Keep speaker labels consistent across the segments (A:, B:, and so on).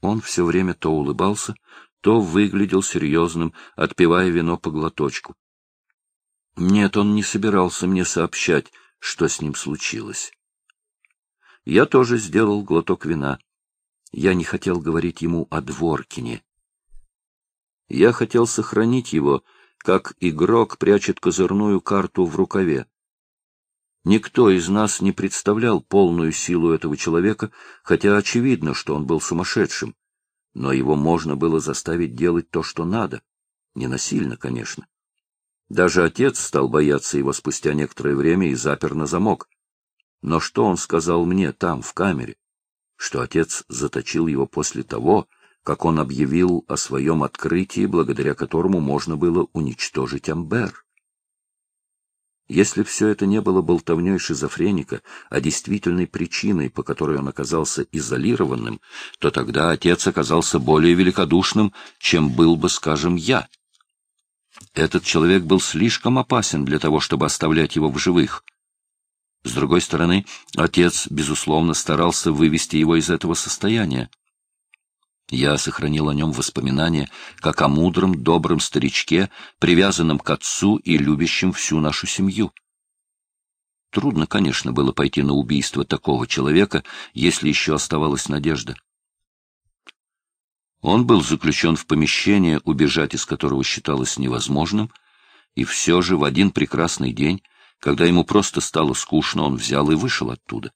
A: Он все время то улыбался, то выглядел серьезным, отпивая вино по глоточку. Нет, он не собирался мне сообщать, что с ним случилось. Я тоже сделал глоток вина. Я не хотел говорить ему о Дворкине. Я хотел сохранить его, как игрок прячет козырную карту в рукаве. Никто из нас не представлял полную силу этого человека, хотя очевидно, что он был сумасшедшим. Но его можно было заставить делать то, что надо. Не насильно, конечно. Даже отец стал бояться его спустя некоторое время и запер на замок. Но что он сказал мне там, в камере? Что отец заточил его после того, как он объявил о своем открытии, благодаря которому можно было уничтожить Амбер. Если все это не было болтовней шизофреника, а действительной причиной, по которой он оказался изолированным, то тогда отец оказался более великодушным, чем был бы, скажем, я. Этот человек был слишком опасен для того, чтобы оставлять его в живых. С другой стороны, отец, безусловно, старался вывести его из этого состояния. Я сохранил о нем воспоминания, как о мудром, добром старичке, привязанном к отцу и любящем всю нашу семью. Трудно, конечно, было пойти на убийство такого человека, если еще оставалась надежда. Он был заключен в помещение, убежать из которого считалось невозможным, и все же в один прекрасный день, когда ему просто стало скучно, он взял и вышел оттуда.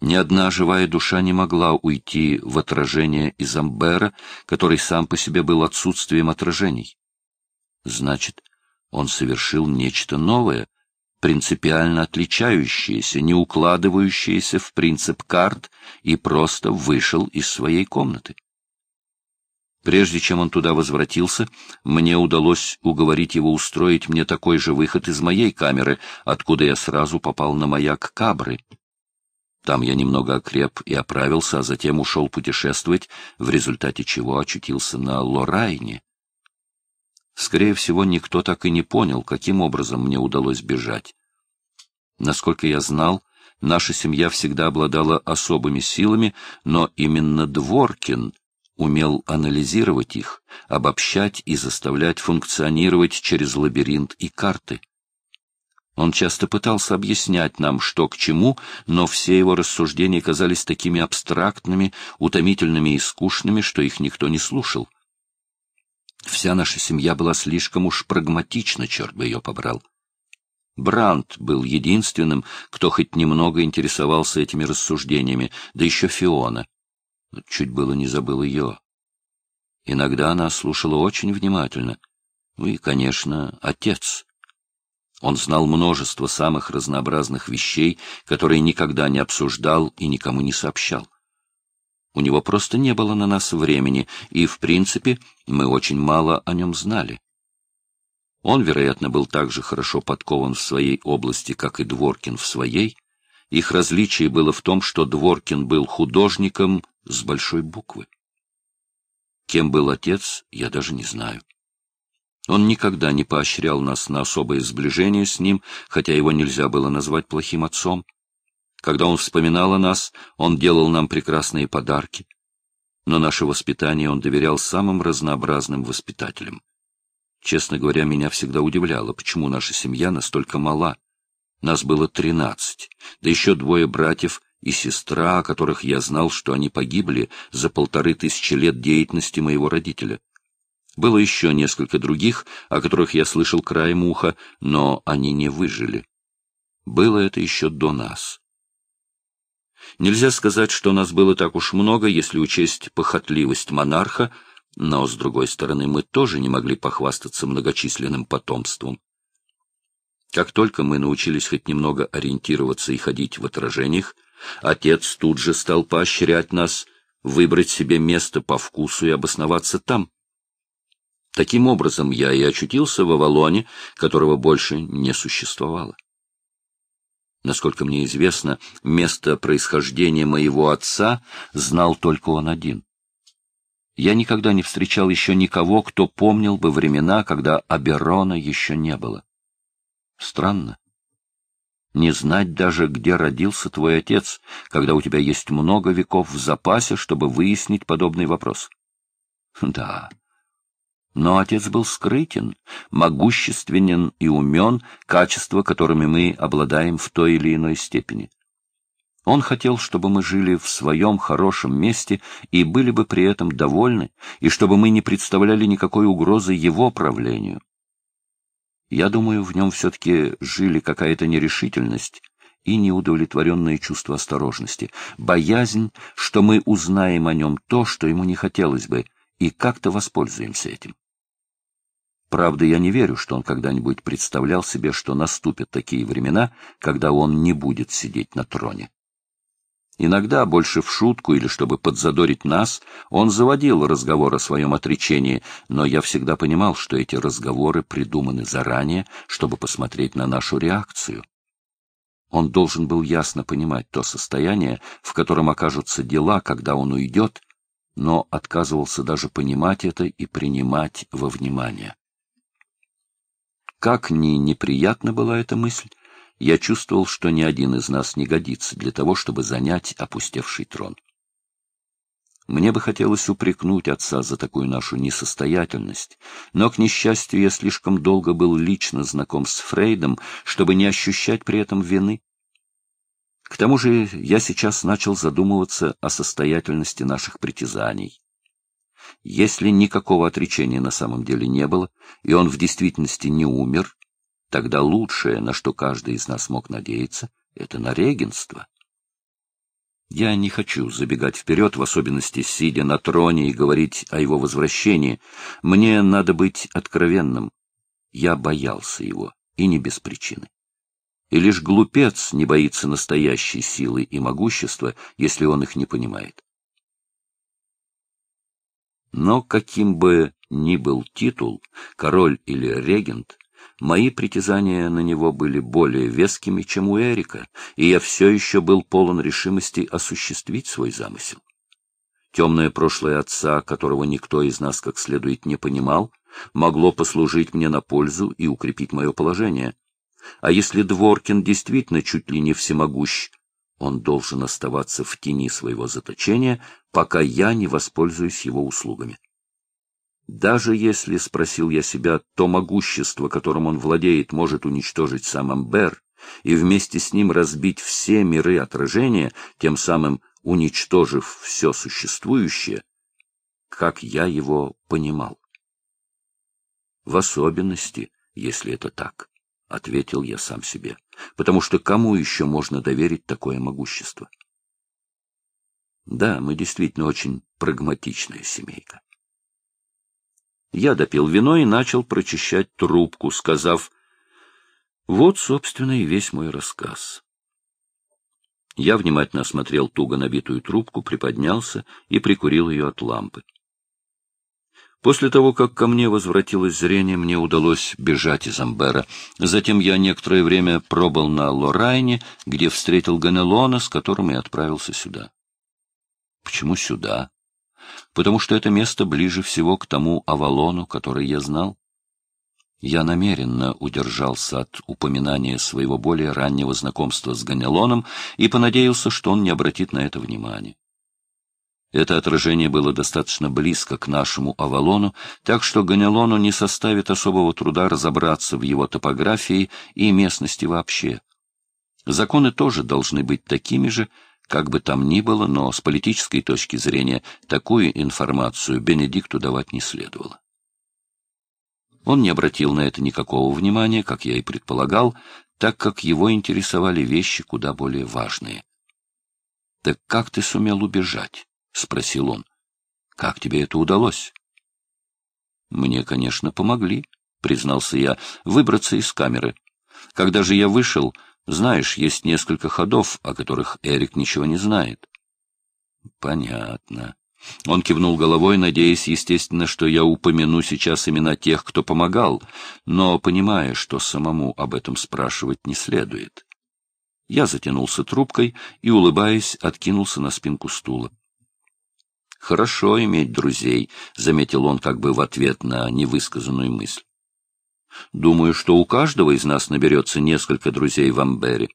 A: Ни одна живая душа не могла уйти в отражение из Амбера, который сам по себе был отсутствием отражений. Значит, он совершил нечто новое, принципиально отличающееся, не укладывающееся в принцип карт и просто вышел из своей комнаты. Прежде чем он туда возвратился, мне удалось уговорить его устроить мне такой же выход из моей камеры, откуда я сразу попал на маяк Кабры. Там я немного окреп и оправился, а затем ушел путешествовать, в результате чего очутился на Лорайне. Скорее всего, никто так и не понял, каким образом мне удалось бежать. Насколько я знал, наша семья всегда обладала особыми силами, но именно Дворкин умел анализировать их, обобщать и заставлять функционировать через лабиринт и карты. Он часто пытался объяснять нам, что к чему, но все его рассуждения казались такими абстрактными, утомительными и скучными, что их никто не слушал. Вся наша семья была слишком уж прагматична, черт бы ее побрал. Брандт был единственным, кто хоть немного интересовался этими рассуждениями, да еще Фиона. Чуть было не забыл ее. Иногда она слушала очень внимательно. Ну и, конечно, отец. Он знал множество самых разнообразных вещей, которые никогда не обсуждал и никому не сообщал. У него просто не было на нас времени, и, в принципе, мы очень мало о нем знали. Он, вероятно, был так же хорошо подкован в своей области, как и Дворкин в своей. Их различие было в том, что Дворкин был художником с большой буквы. Кем был отец, я даже не знаю. Он никогда не поощрял нас на особое сближение с ним, хотя его нельзя было назвать плохим отцом. Когда он вспоминал о нас, он делал нам прекрасные подарки. Но наше воспитание он доверял самым разнообразным воспитателям. Честно говоря, меня всегда удивляло, почему наша семья настолько мала. Нас было тринадцать, да еще двое братьев и сестра, о которых я знал, что они погибли за полторы тысячи лет деятельности моего родителя. Было еще несколько других, о которых я слышал краем уха, но они не выжили. Было это еще до нас. Нельзя сказать, что нас было так уж много, если учесть похотливость монарха, но, с другой стороны, мы тоже не могли похвастаться многочисленным потомством. Как только мы научились хоть немного ориентироваться и ходить в отражениях, отец тут же стал поощрять нас выбрать себе место по вкусу и обосноваться там. Таким образом, я и очутился в Авалоне, которого больше не существовало. Насколько мне известно, место происхождения моего отца знал только он один. Я никогда не встречал еще никого, кто помнил бы времена, когда Аберона еще не было. Странно. Не знать даже, где родился твой отец, когда у тебя есть много веков в запасе, чтобы выяснить подобный вопрос. Да. Но отец был скрытен, могущественен и умен, качества, которыми мы обладаем в той или иной степени. Он хотел, чтобы мы жили в своем хорошем месте и были бы при этом довольны, и чтобы мы не представляли никакой угрозы его правлению. Я думаю, в нем все-таки жили какая-то нерешительность и неудовлетворенное чувство осторожности, боязнь, что мы узнаем о нем то, что ему не хотелось бы, и как-то воспользуемся этим. Правда, я не верю, что он когда-нибудь представлял себе, что наступят такие времена, когда он не будет сидеть на троне. Иногда, больше в шутку или чтобы подзадорить нас, он заводил разговор о своем отречении, но я всегда понимал, что эти разговоры придуманы заранее, чтобы посмотреть на нашу реакцию. Он должен был ясно понимать то состояние, в котором окажутся дела, когда он уйдет, но отказывался даже понимать это и принимать во внимание. Как ни неприятна была эта мысль, я чувствовал, что ни один из нас не годится для того, чтобы занять опустевший трон. Мне бы хотелось упрекнуть отца за такую нашу несостоятельность, но, к несчастью, я слишком долго был лично знаком с Фрейдом, чтобы не ощущать при этом вины. К тому же я сейчас начал задумываться о состоятельности наших притязаний. Если никакого отречения на самом деле не было, и он в действительности не умер, Тогда лучшее, на что каждый из нас мог надеяться, это на регенство. Я не хочу забегать вперед, в особенности сидя на троне и говорить о его возвращении. Мне надо быть откровенным. Я боялся его, и не без причины. И лишь глупец не боится настоящей силы и могущества, если он их не понимает. Но каким бы ни был титул, король или регент, Мои притязания на него были более вескими, чем у Эрика, и я все еще был полон решимости осуществить свой замысел. Темное прошлое отца, которого никто из нас как следует не понимал, могло послужить мне на пользу и укрепить мое положение. А если Дворкин действительно чуть ли не всемогущ, он должен оставаться в тени своего заточения, пока я не воспользуюсь его услугами. Даже если, спросил я себя, то могущество, которым он владеет, может уничтожить сам Амбер и вместе с ним разбить все миры отражения, тем самым уничтожив все существующее, как я его понимал. В особенности, если это так, — ответил я сам себе, — потому что кому еще можно доверить такое могущество? Да, мы действительно очень прагматичная семейка. Я допил вино и начал прочищать трубку, сказав, «Вот, собственно, и весь мой рассказ». Я внимательно осмотрел туго набитую трубку, приподнялся и прикурил ее от лампы. После того, как ко мне возвратилось зрение, мне удалось бежать из Амбера. Затем я некоторое время пробыл на Лорайне, где встретил Ганелона, с которым и отправился сюда. Почему сюда? потому что это место ближе всего к тому Авалону, который я знал. Я намеренно удержался от упоминания своего более раннего знакомства с Ганелоном и понадеялся, что он не обратит на это внимания. Это отражение было достаточно близко к нашему Авалону, так что Ганелону не составит особого труда разобраться в его топографии и местности вообще. Законы тоже должны быть такими же, как бы там ни было, но с политической точки зрения такую информацию Бенедикту давать не следовало. Он не обратил на это никакого внимания, как я и предполагал, так как его интересовали вещи куда более важные. — Так как ты сумел убежать? — спросил он. — Как тебе это удалось? — Мне, конечно, помогли, — признался я, — выбраться из камеры. Когда же я вышел, знаешь, есть несколько ходов, о которых Эрик ничего не знает. Понятно. Он кивнул головой, надеясь, естественно, что я упомяну сейчас имена тех, кто помогал, но понимая, что самому об этом спрашивать не следует. Я затянулся трубкой и, улыбаясь, откинулся на спинку стула. «Хорошо иметь друзей», — заметил он как бы в ответ на невысказанную мысль. Думаю, что у каждого из нас наберется несколько друзей в Амбере.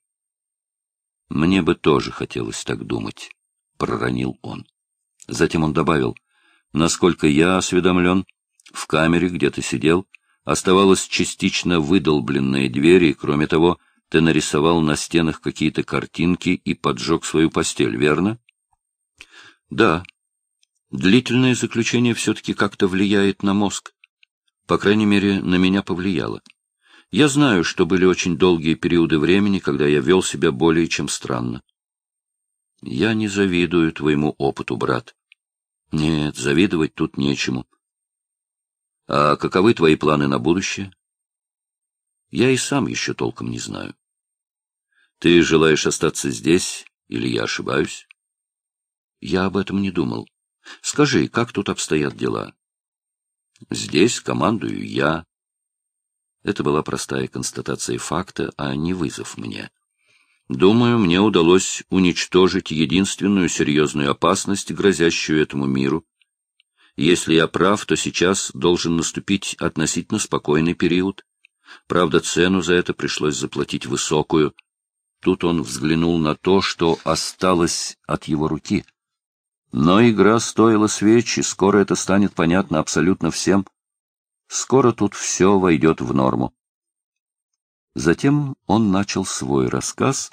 A: Мне бы тоже хотелось так думать, — проронил он. Затем он добавил, насколько я осведомлен, в камере, где ты сидел, оставалась частично выдолбленная дверь, и, кроме того, ты нарисовал на стенах какие-то картинки и поджег свою постель, верно? Да. Длительное заключение все-таки как-то влияет на мозг. По крайней мере, на меня повлияло. Я знаю, что были очень долгие периоды времени, когда я вел себя более чем странно. Я не завидую твоему опыту, брат. Нет, завидовать тут нечему. А каковы твои планы на будущее? Я и сам еще толком не знаю. Ты желаешь остаться здесь, или я ошибаюсь? Я об этом не думал. Скажи, как тут обстоят дела? Здесь командую я. Это была простая констатация факта, а не вызов мне. Думаю, мне удалось уничтожить единственную серьезную опасность, грозящую этому миру. Если я прав, то сейчас должен наступить относительно спокойный период. Правда, цену за это пришлось заплатить высокую. Тут он взглянул на то, что осталось от его руки. Но игра стоила свечи, скоро это станет понятно абсолютно всем. Скоро тут все войдет в норму. Затем он начал свой рассказ,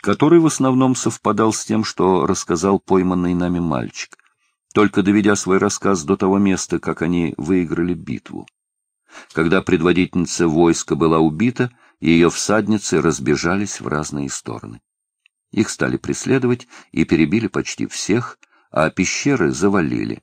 A: который в основном совпадал с тем, что рассказал пойманный нами мальчик, только доведя свой рассказ до того места, как они выиграли битву. Когда предводительница войска была убита, ее всадницы разбежались в разные стороны. Их стали преследовать и перебили почти всех, а пещеры завалили.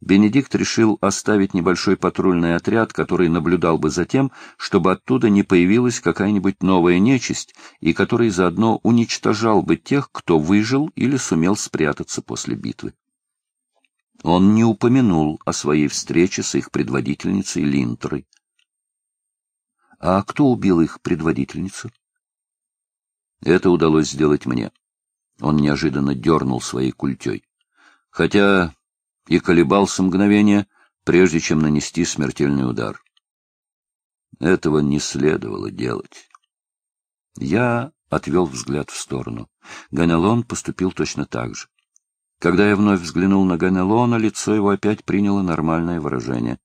A: Бенедикт решил оставить небольшой патрульный отряд, который наблюдал бы за тем, чтобы оттуда не появилась какая-нибудь новая нечисть, и который заодно уничтожал бы тех, кто выжил или сумел спрятаться после битвы. Он не упомянул о своей встрече с их предводительницей Линтрой. А кто убил их предводительницу? Это удалось сделать мне. Он неожиданно дернул своей культей. Хотя и колебался мгновение, прежде чем нанести смертельный удар. Этого не следовало делать. Я отвел взгляд в сторону. Ганелон поступил точно так же. Когда я вновь взглянул на Ганелона, лицо его опять приняло нормальное выражение.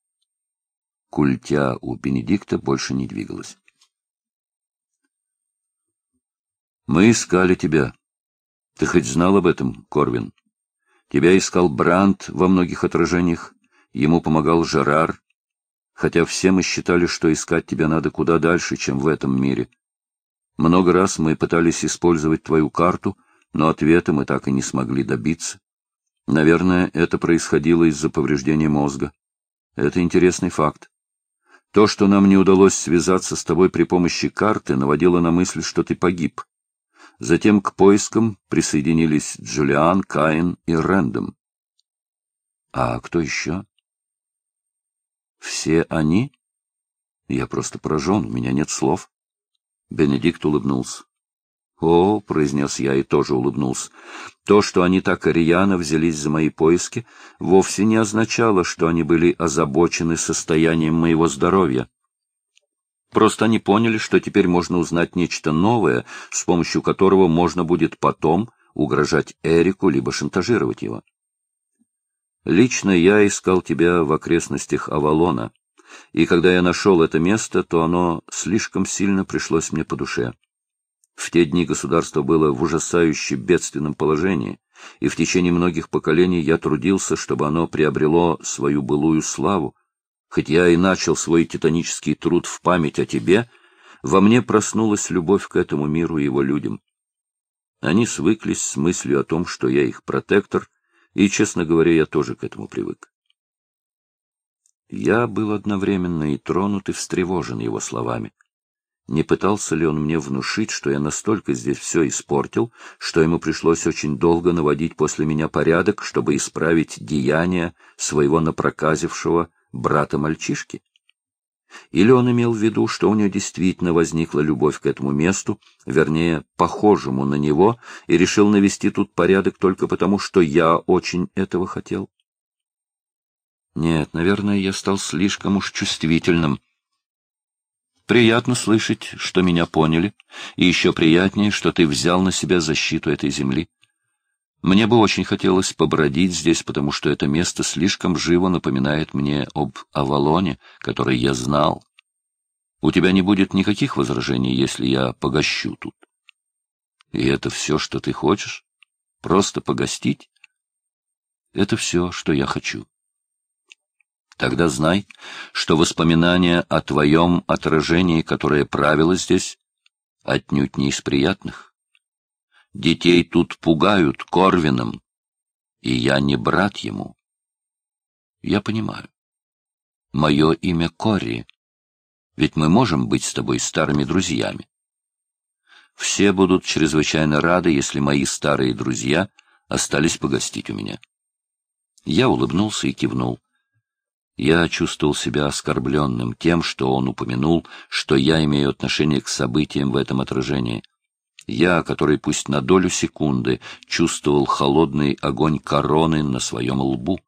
A: Культя у Бенедикта больше не двигалась. «Мы искали тебя. Ты хоть знал об этом, Корвин?» Тебя искал Бранд во многих отражениях, ему помогал Жерар, хотя все мы считали, что искать тебя надо куда дальше, чем в этом мире. Много раз мы пытались использовать твою карту, но ответа мы так и не смогли добиться. Наверное, это происходило из-за повреждения мозга. Это интересный факт. То, что нам не удалось связаться с тобой при помощи карты, наводило на мысль, что ты погиб. Затем к поискам присоединились Джулиан, Каин и Рэндом. А кто еще? Все они? Я просто поражен, у меня нет слов. Бенедикт улыбнулся. «О», — произнес я и тоже улыбнулся, — «то, что они так рьяно взялись за мои поиски, вовсе не означало, что они были озабочены состоянием моего здоровья. Просто они поняли, что теперь можно узнать нечто новое, с помощью которого можно будет потом угрожать Эрику либо шантажировать его. Лично я искал тебя в окрестностях Авалона, и когда я нашел это место, то оно слишком сильно пришлось мне по душе. В те дни государство было в ужасающе бедственном положении, и в течение многих поколений я трудился, чтобы оно приобрело свою былую славу, Хоть я и начал свой титанический труд в память о тебе, во мне проснулась любовь к этому миру и его людям. Они свыклись с мыслью о том, что я их протектор, и, честно говоря, я тоже к этому привык. Я был одновременно и тронут, и встревожен его словами. Не пытался ли он мне внушить, что я настолько здесь все испортил, что ему пришлось очень долго наводить после меня порядок, чтобы исправить деяния своего напроказившего брата мальчишки? Или он имел в виду, что у него действительно возникла любовь к этому месту, вернее, похожему на него, и решил навести тут порядок только потому, что я очень этого хотел? Нет, наверное, я стал слишком уж чувствительным. Приятно слышать, что меня поняли, и еще приятнее, что ты взял на себя защиту этой земли. Мне бы очень хотелось побродить здесь, потому что это место слишком живо напоминает мне об Авалоне, который я знал. У тебя не будет никаких возражений, если я погощу тут. И это все, что ты хочешь? Просто погостить? Это все, что я хочу. Тогда знай, что воспоминания о твоем отражении, которое правило здесь, отнюдь не из приятных. Детей тут пугают Корвином, и я не брат ему. Я понимаю. Мое имя Кори, ведь мы можем быть с тобой старыми друзьями. Все будут чрезвычайно рады, если мои старые друзья остались погостить у меня. Я улыбнулся и кивнул. Я чувствовал себя оскорбленным тем, что он упомянул, что я имею отношение к событиям в этом отражении. Я, который пусть на долю секунды чувствовал холодный огонь короны на своем лбу.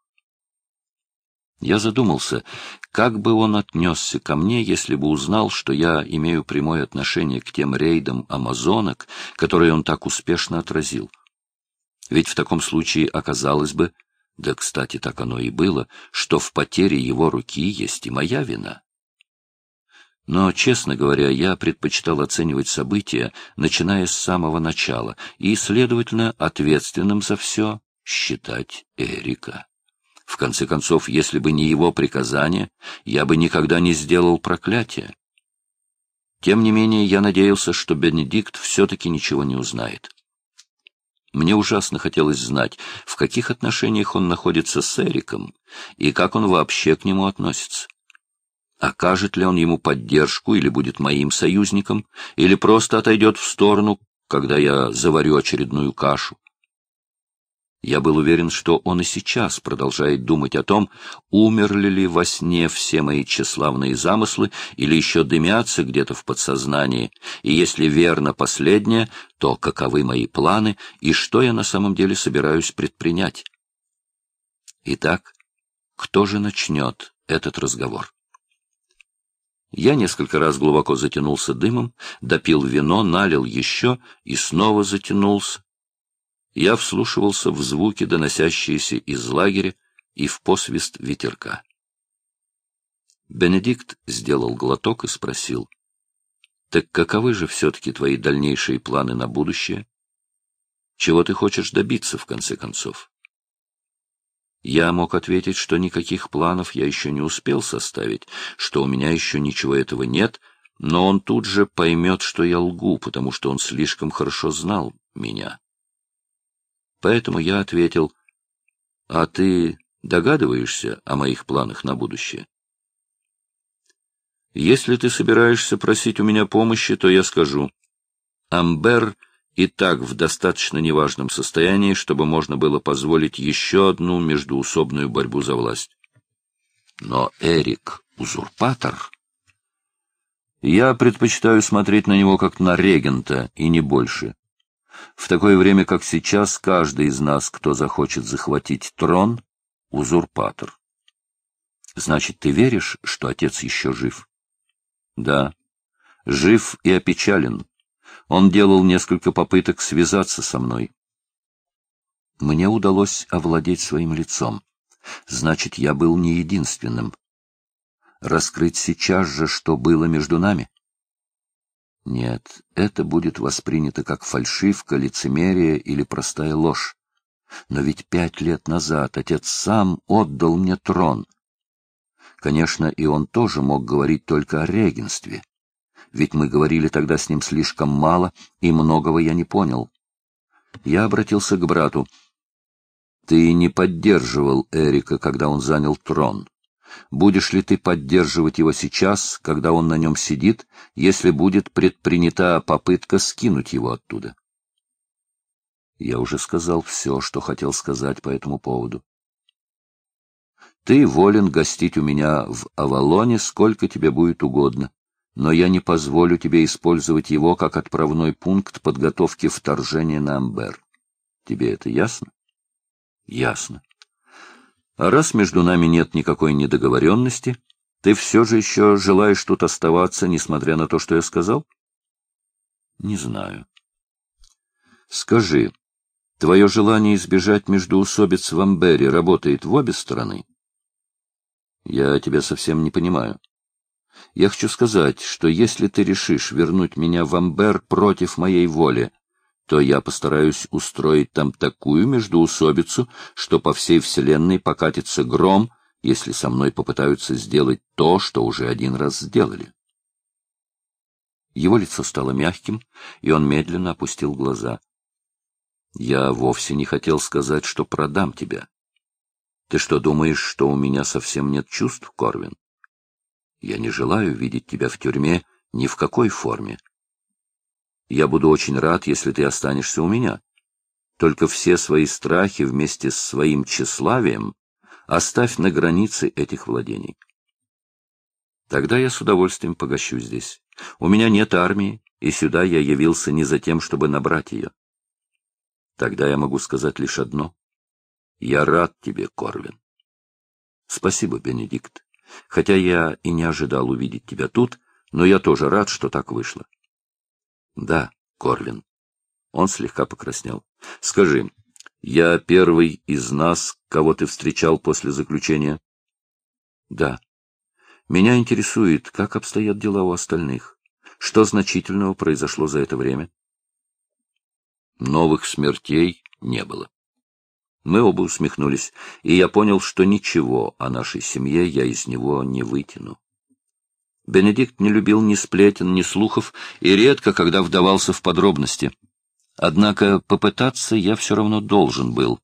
A: Я задумался, как бы он отнесся ко мне, если бы узнал, что я имею прямое отношение к тем рейдам амазонок, которые он так успешно отразил. Ведь в таком случае оказалось бы, да, кстати, так оно и было, что в потере его руки есть и моя вина. Но, честно говоря, я предпочитал оценивать события, начиная с самого начала, и, следовательно, ответственным за все считать Эрика. В конце концов, если бы не его приказание, я бы никогда не сделал проклятие. Тем не менее, я надеялся, что Бенедикт все-таки ничего не узнает. Мне ужасно хотелось знать, в каких отношениях он находится с Эриком и как он вообще к нему относится. Окажет ли он ему поддержку или будет моим союзником, или просто отойдет в сторону, когда я заварю очередную кашу. Я был уверен, что он и сейчас продолжает думать о том, умерли ли во сне все мои тщеславные замыслы или еще дымятся где-то в подсознании, и если верно последнее, то каковы мои планы и что я на самом деле собираюсь предпринять. Итак, кто же начнет этот разговор? Я несколько раз глубоко затянулся дымом, допил вино, налил еще и снова затянулся, я вслушивался в звуки, доносящиеся из лагеря, и в посвист ветерка. Бенедикт сделал глоток и спросил, «Так каковы же все-таки твои дальнейшие планы на будущее? Чего ты хочешь добиться, в конце концов?» Я мог ответить, что никаких планов я еще не успел составить, что у меня еще ничего этого нет, но он тут же поймет, что я лгу, потому что он слишком хорошо знал меня. Поэтому я ответил, «А ты догадываешься о моих планах на будущее?» «Если ты собираешься просить у меня помощи, то я скажу. Амбер и так в достаточно неважном состоянии, чтобы можно было позволить еще одну междуусобную борьбу за власть. Но Эрик — узурпатор. Я предпочитаю смотреть на него как на регента, и не больше. В такое время, как сейчас, каждый из нас, кто захочет захватить трон, — узурпатор. Значит, ты веришь, что отец еще жив? Да. Жив и опечален. Он делал несколько попыток связаться со мной. Мне удалось овладеть своим лицом. Значит, я был не единственным. Раскрыть сейчас же, что было между нами? Нет, это будет воспринято как фальшивка, лицемерие или простая ложь. Но ведь пять лет назад отец сам отдал мне трон. Конечно, и он тоже мог говорить только о регенстве. Ведь мы говорили тогда с ним слишком мало, и многого я не понял. Я обратился к брату. Ты не поддерживал Эрика, когда он занял трон. Будешь ли ты поддерживать его сейчас, когда он на нем сидит, если будет предпринята попытка скинуть его оттуда? Я уже сказал все, что хотел сказать по этому поводу. Ты волен гостить у меня в Авалоне сколько тебе будет угодно, но я не позволю тебе использовать его как отправной пункт подготовки вторжения на Амбер. Тебе это ясно? Ясно. А раз между нами нет никакой недоговоренности, Ты все же еще желаешь тут оставаться, несмотря на то, что я сказал? Не знаю. Скажи, твое желание избежать междоусобиц в Амбере работает в обе стороны? Я тебя совсем не понимаю. Я хочу сказать, что если ты решишь вернуть меня в Амбер против моей воли, то я постараюсь устроить там такую междоусобицу, что по всей вселенной покатится гром, если со мной попытаются сделать то, что уже один раз сделали. Его лицо стало мягким, и он медленно опустил глаза. Я вовсе не хотел сказать, что продам тебя. Ты что, думаешь, что у меня совсем нет чувств, Корвин? Я не желаю видеть тебя в тюрьме ни в какой форме. Я буду очень рад, если ты останешься у меня. Только все свои страхи вместе с своим тщеславием оставь на границе этих владений. Тогда я с удовольствием погощу здесь. У меня нет армии, и сюда я явился не за тем, чтобы набрать ее. Тогда я могу сказать лишь одно. Я рад тебе, Корвин. Спасибо, Бенедикт. Хотя я и не ожидал увидеть тебя тут, но я тоже рад, что так вышло. Да, Корвин. Он слегка покраснел. Скажи, я первый из нас, кого ты встречал после заключения? Да. Меня интересует, как обстоят дела у остальных. Что значительного произошло за это время? Новых смертей не было. Мы оба усмехнулись, и я понял, что ничего о нашей семье я из него не вытяну. Бенедикт не любил ни сплетен, ни слухов, и редко, когда вдавался в подробности. Однако попытаться я все равно должен был.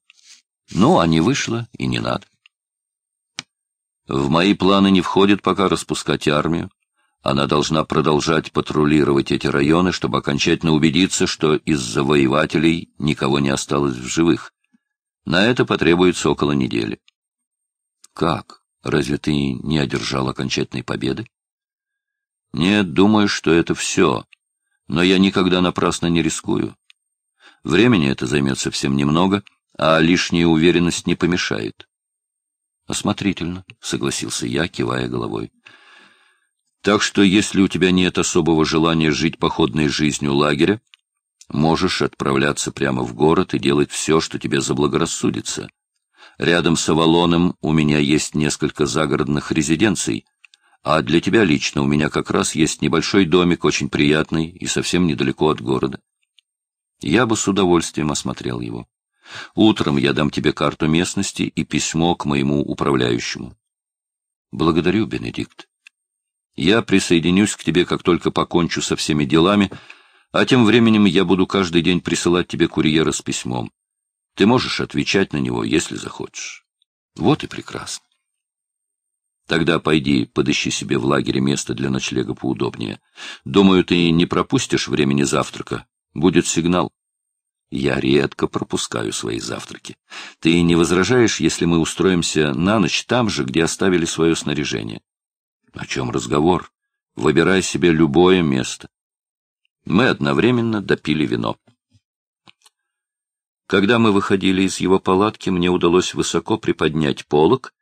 A: Ну, а не вышло, и не надо. В мои планы не входит пока распускать армию. Она должна продолжать патрулировать эти районы, чтобы окончательно убедиться, что из завоевателей никого не осталось в живых. На это потребуется около недели. Как? Разве ты не одержал окончательной победы? Нет, думаю, что это все. Но я никогда напрасно не рискую. Времени это займет совсем немного, а лишняя уверенность не помешает. Осмотрительно, согласился я, кивая головой. Так что, если у тебя нет особого желания жить походной жизнью лагеря, можешь отправляться прямо в город и делать все, что тебе заблагорассудится. Рядом с Авалоном у меня есть несколько загородных резиденций, а для тебя лично у меня как раз есть небольшой домик, очень приятный и совсем недалеко от города. Я бы с удовольствием осмотрел его. Утром я дам тебе карту местности и письмо к моему управляющему. Благодарю, Бенедикт. Я присоединюсь к тебе, как только покончу со всеми делами, а тем временем я буду каждый день присылать тебе курьера с письмом. Ты можешь отвечать на него, если захочешь. Вот и прекрасно. Тогда пойди, подыщи себе в лагере место для ночлега поудобнее. Думаю, ты не пропустишь времени завтрака. Будет сигнал. Я редко пропускаю свои завтраки. Ты не возражаешь, если мы устроимся на ночь там же, где оставили свое снаряжение? О чем разговор? Выбирай себе любое место. Мы одновременно допили вино. Когда мы выходили из его палатки, мне удалось высоко приподнять полог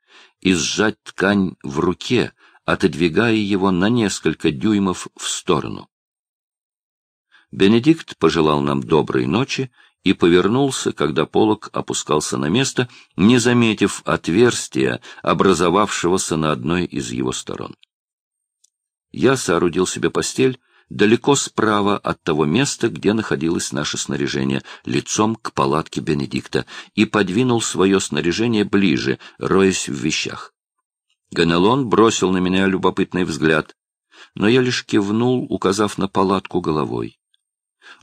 A: и сжать ткань в руке, отодвигая его на несколько дюймов в сторону. Бенедикт пожелал нам доброй ночи и повернулся, когда полог опускался на место, не заметив отверстия, образовавшегося на одной из его сторон. Я соорудил себе постель далеко справа от того места, где находилось наше снаряжение, лицом к палатке Бенедикта, и подвинул свое снаряжение ближе, роясь в вещах. Ганелон бросил на меня любопытный взгляд, но я лишь кивнул, указав на палатку головой.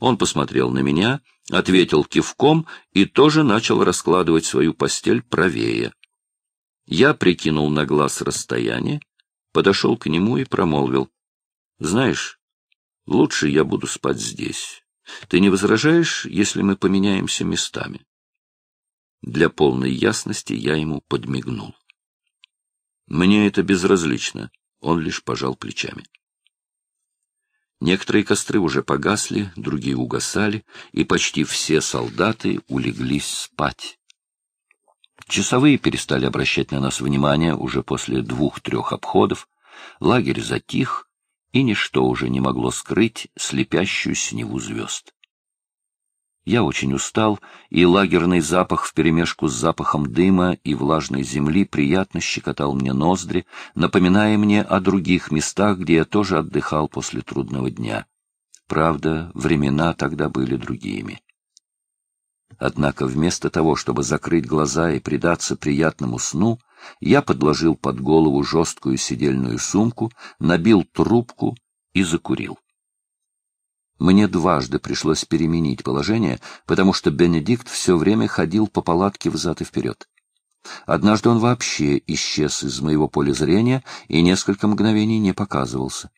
A: Он посмотрел на меня, ответил кивком и тоже начал раскладывать свою постель правее. Я прикинул на глаз расстояние, подошел к нему и промолвил. — Знаешь, Лучше я буду спать здесь. Ты не возражаешь, если мы поменяемся местами? Для полной ясности я ему подмигнул. Мне это безразлично. Он лишь пожал плечами. Некоторые костры уже погасли, другие угасали, и почти все солдаты улеглись спать. Часовые перестали обращать на нас внимание уже после двух-трех обходов, лагерь затих, и ничто уже не могло скрыть слепящую синеву звезд. Я очень устал, и лагерный запах вперемешку с запахом дыма и влажной земли приятно щекотал мне ноздри, напоминая мне о других местах, где я тоже отдыхал после трудного дня. Правда, времена тогда были другими. Однако вместо того, чтобы закрыть глаза и предаться приятному сну, я подложил под голову жесткую сидельную сумку, набил трубку и закурил. Мне дважды пришлось переменить положение, потому что Бенедикт все время ходил по палатке взад и вперед. Однажды он вообще исчез из моего поля зрения и несколько мгновений не показывался.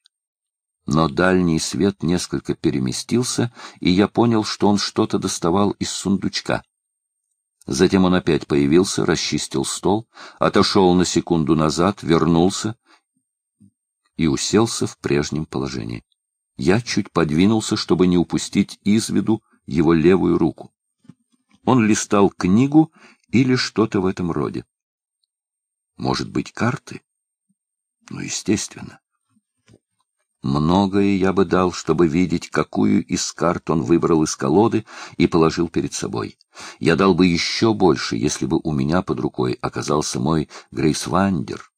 A: Но дальний свет несколько переместился, и я понял, что он что-то доставал из сундучка. Затем он опять появился, расчистил стол, отошел на секунду назад, вернулся и уселся в прежнем положении. Я чуть подвинулся, чтобы не упустить из виду его левую руку. Он листал книгу или что-то в этом роде. Может быть, карты? Ну, естественно. Многое я бы дал, чтобы видеть, какую из карт он выбрал из колоды и положил перед собой. Я дал бы еще больше, если бы у меня под рукой оказался мой Грейсвандер,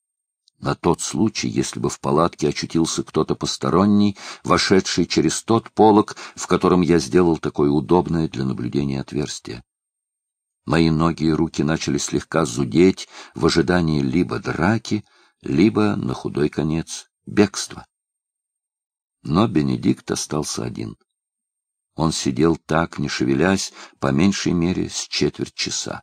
A: на тот случай, если бы в палатке очутился кто-то посторонний, вошедший через тот полог, в котором я сделал такое удобное для наблюдения отверстие. Мои ноги и руки начали слегка зудеть в ожидании либо драки, либо, на худой конец, бегства. Но Бенедикт остался один. Он сидел так, не шевелясь, по меньшей мере, с четверть часа.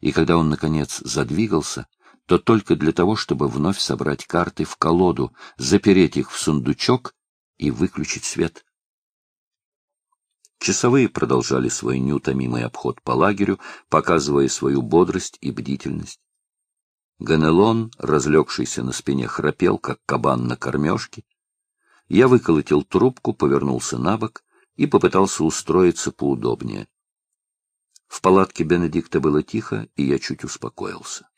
A: И когда он, наконец, задвигался, то только для того, чтобы вновь собрать карты в колоду, запереть их в сундучок и выключить свет. Часовые продолжали свой неутомимый обход по лагерю, показывая свою бодрость и бдительность. Ганелон, разлегшийся на спине, храпел, как кабан на кормежке. Я выколотил трубку, повернулся на бок и попытался устроиться поудобнее. В палатке Бенедикта было тихо, и я чуть успокоился.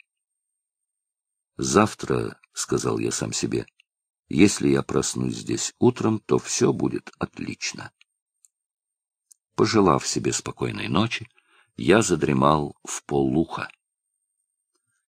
A: Завтра, — сказал я сам себе, — если я проснусь здесь утром, то все будет отлично. Пожелав себе спокойной ночи, я задремал в полуха.